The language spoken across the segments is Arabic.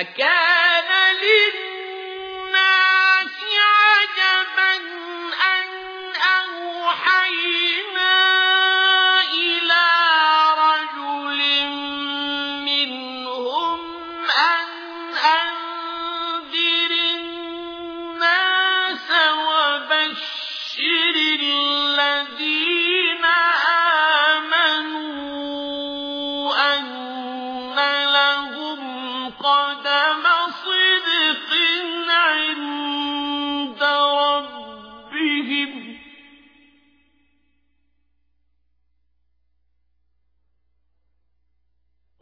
أكان للناس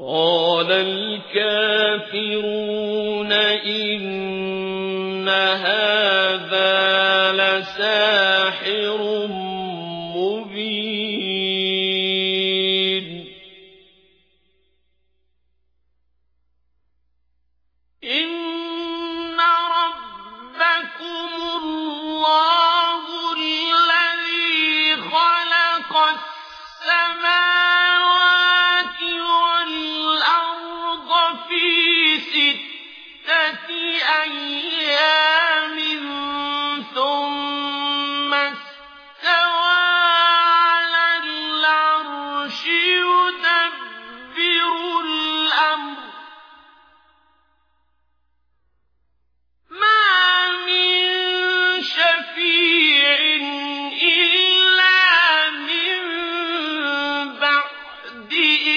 قال الكافرون إن هذا لساحر مبين. إن ربكم الله الذي خلق السماوات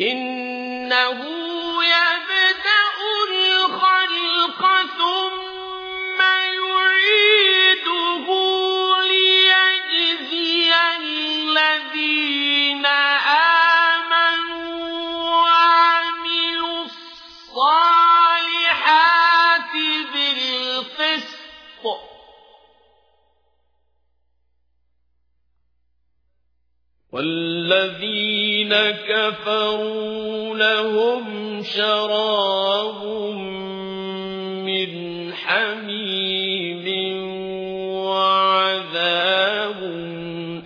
إنه يبدأ الخلق ثم يعيده ليجزي الذين آمنوا وعملوا الصالحات بالقسط. والذين كفروا لهم شراب من حميم وعذاب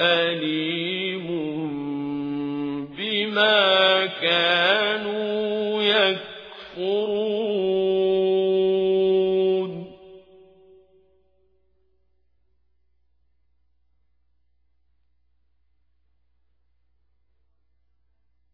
أليم بما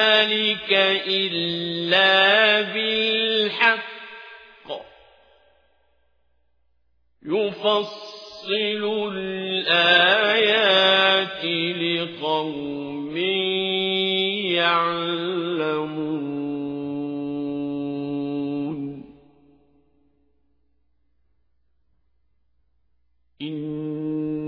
ذلك إلا بالحق. يفصل الآيات لقوم يعلمون.